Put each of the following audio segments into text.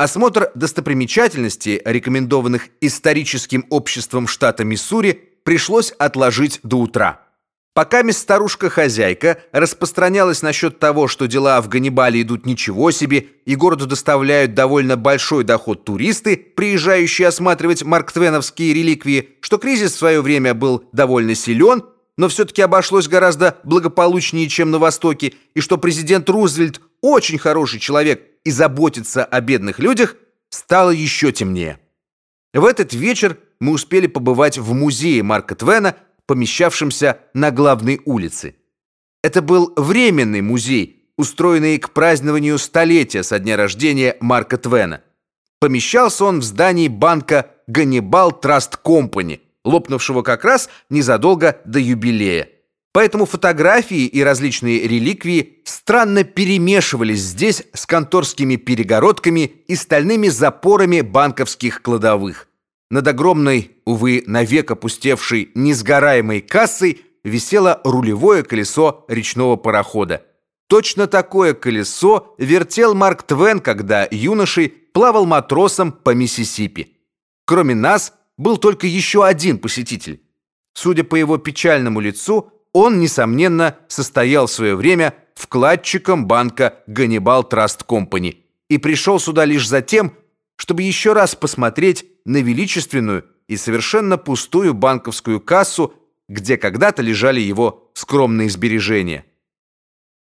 Осмотр достопримечательностей, рекомендованных историческим обществом штата Миссури, пришлось отложить до утра. Пока мисс старушка-хозяйка распространялась насчет того, что дела в Ганнибале идут ничего себе, и городу доставляют довольно большой доход туристы, приезжающие осматривать марктвеновские реликвии, что кризис в свое время был довольно силен, но все-таки обошлось гораздо благополучнее, чем на Востоке, и что президент Рузвельт очень хороший человек и заботится о бедных людях, стало еще темнее. В этот вечер мы успели побывать в музее Марка Твена, помещавшемся на главной улице. Это был временный музей, устроенный к празднованию столетия со дня рождения Марка Твена. Помещался он в здании банка Ганнибал Траст Компани, лопнувшего как раз незадолго до юбилея. Поэтому фотографии и различные реликвии странно перемешивались здесь с конторскими перегородками и стальными запорами банковских кладовых. Над огромной, увы, навек опустевшей несгораемой кассой висело рулевое колесо речного парохода. Точно такое колесо вертел Марк Твен, когда юношей плавал матросом по Миссисипи. Кроме нас был только еще один посетитель. Судя по его печальному лицу, он, несомненно, состоял в свое время вкладчиком банка Ганнибал Траст Компани и пришел сюда лишь за тем, чтобы еще раз посмотреть на величественную и совершенно пустую банковскую кассу, где когда-то лежали его скромные сбережения.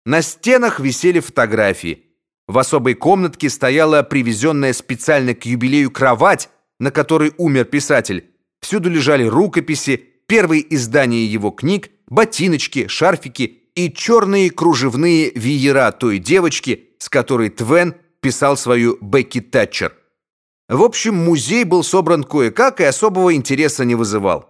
На стенах висели фотографии. В особой комнатке стояла привезенная специально к юбилею кровать, на которой умер писатель. Всюду лежали рукописи, первые издания его книг, ботиночки, шарфики и черные кружевные веера той девочки, с которой Твен писал свою Бекки Тэтчер. В общем, музей был собран кое-как и особого интереса не вызывал.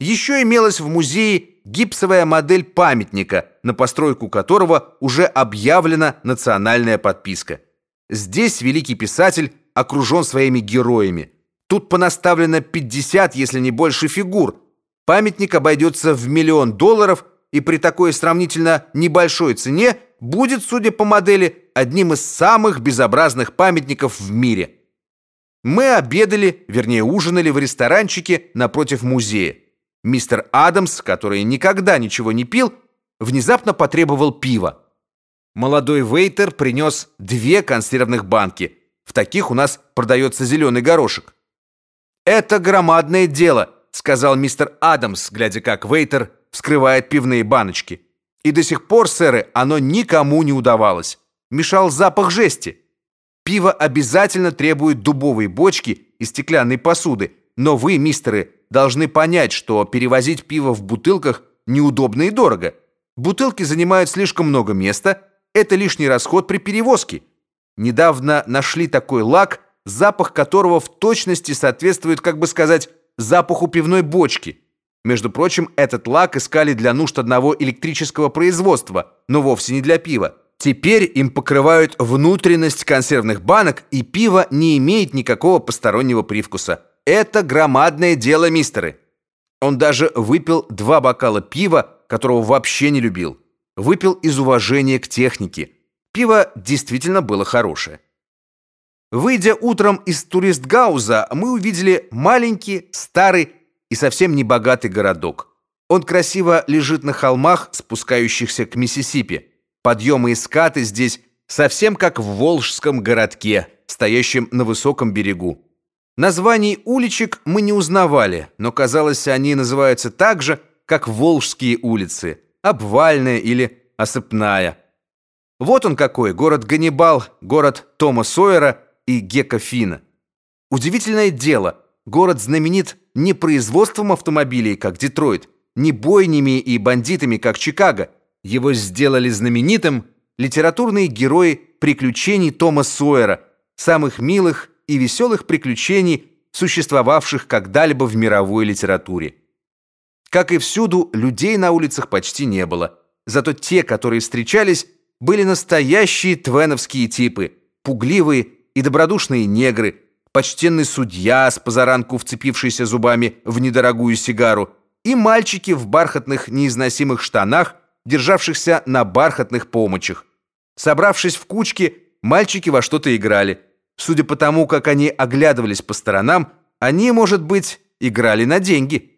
Еще имелась в музее гипсовая модель памятника, на постройку которого уже объявлена национальная подписка. Здесь великий писатель окружен своими героями. Тут понаставлено 50, если не больше фигур. Памятник обойдется в миллион долларов и при такой сравнительно небольшой цене будет, судя по модели, одним из самых безобразных памятников в мире. Мы обедали, вернее ужинали в ресторанчике напротив музея. Мистер Адамс, который никогда ничего не пил, внезапно потребовал пива. Молодой вейтер принес две консервных банки. В таких у нас продается зеленый горошек. «Это громадное дело», — сказал мистер Адамс, глядя как вейтер вскрывает пивные баночки. «И до сих пор, сэры, оно никому не удавалось. Мешал запах жести». Пиво обязательно требует дубовой бочки и стеклянной посуды, но вы, мистеры, должны понять, что перевозить пиво в бутылках неудобно и дорого. Бутылки занимают слишком много места, это лишний расход при перевозке. Недавно нашли такой лак, запах которого в точности соответствует, как бы сказать, запаху пивной бочки. Между прочим, этот лак искали для нужд одного электрического производства, но вовсе не для пива. Теперь им покрывают внутренность консервных банок, и пиво не имеет никакого постороннего привкуса. Это громадное дело, мистеры. Он даже выпил два бокала пива, которого вообще не любил. Выпил из уважения к технике. Пиво действительно было хорошее. Выйдя утром из туристгауза, мы увидели маленький, старый и совсем не богатый городок. Он красиво лежит на холмах, спускающихся к Миссисипи. Подъемы и скаты здесь совсем как в Волжском городке, стоящем на высоком берегу. Названий уличек мы не узнавали, но казалось, они называются так же, как Волжские улицы, обвальная или осыпная. Вот он какой, город Ганнибал, город Тома Сойера и Гека Фина. Удивительное дело, город знаменит не производством автомобилей, как Детройт, не бойнями и бандитами, как Чикаго, его сделали знаменитым литературные герои приключений Тома Сойера, самых милых и веселых приключений, существовавших когда-либо в мировой литературе. Как и всюду, людей на улицах почти не было. Зато те, которые встречались, были настоящие твеновские типы, пугливые и добродушные негры, почтенный судья с позаранку вцепившийся зубами в недорогую сигару, и мальчики в бархатных неизносимых штанах, державшихся на бархатных помочах. Собравшись в кучки, мальчики во что-то играли. Судя по тому, как они оглядывались по сторонам, они, может быть, играли на деньги.